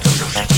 Check.